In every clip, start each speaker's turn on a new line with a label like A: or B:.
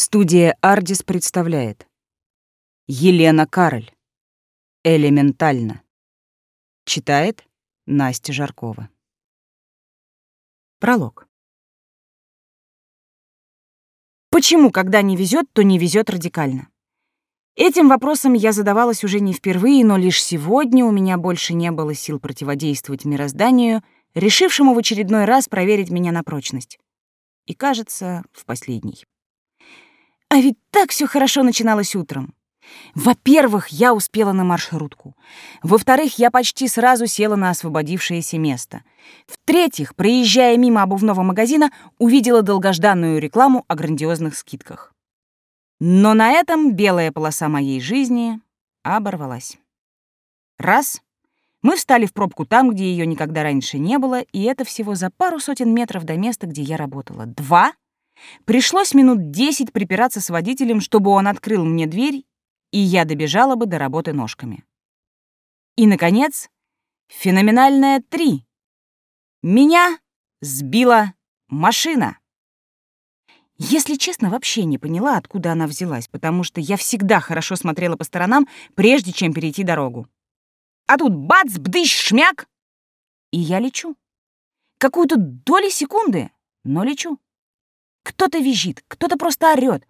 A: Студия «Ардис» представляет Елена Кароль «Элементально» Читает Настя Жаркова Пролог Почему, когда не везет, то не везет радикально? Этим вопросом я задавалась уже не впервые, но лишь сегодня у меня больше не было сил противодействовать мирозданию, решившему в очередной раз проверить меня на прочность. И, кажется, в последний. А ведь так все хорошо начиналось утром. Во-первых, я успела на маршрутку. Во-вторых, я почти сразу села на освободившееся место. В-третьих, проезжая мимо обувного магазина, увидела долгожданную рекламу о грандиозных скидках. Но на этом белая полоса моей жизни оборвалась. Раз — мы встали в пробку там, где ее никогда раньше не было, и это всего за пару сотен метров до места, где я работала. Два — Пришлось минут десять припираться с водителем, чтобы он открыл мне дверь, и я добежала бы до работы ножками. И, наконец, феноменальное три. Меня сбила машина. Если честно, вообще не поняла, откуда она взялась, потому что я всегда хорошо смотрела по сторонам, прежде чем перейти дорогу. А тут бац, бдыщ, шмяк, и я лечу. Какую-то долю секунды, но лечу. Кто-то визжит, кто-то просто орёт.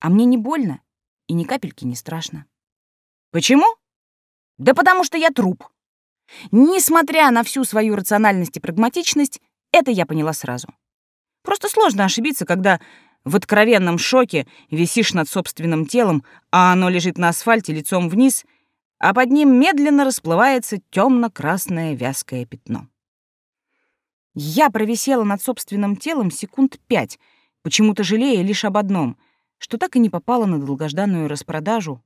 A: А мне не больно и ни капельки не страшно. Почему? Да потому что я труп. Несмотря на всю свою рациональность и прагматичность, это я поняла сразу. Просто сложно ошибиться, когда в откровенном шоке висишь над собственным телом, а оно лежит на асфальте лицом вниз, а под ним медленно расплывается темно-красное вязкое пятно. Я провисела над собственным телом секунд пять — почему-то жалея лишь об одном, что так и не попала на долгожданную распродажу,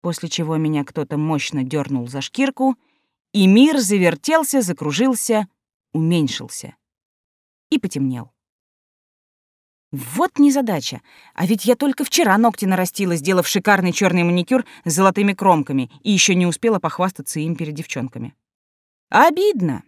A: после чего меня кто-то мощно дернул за шкирку, и мир завертелся, закружился, уменьшился и потемнел. Вот незадача. А ведь я только вчера ногти нарастила, сделав шикарный черный маникюр с золотыми кромками, и еще не успела похвастаться им перед девчонками. Обидно.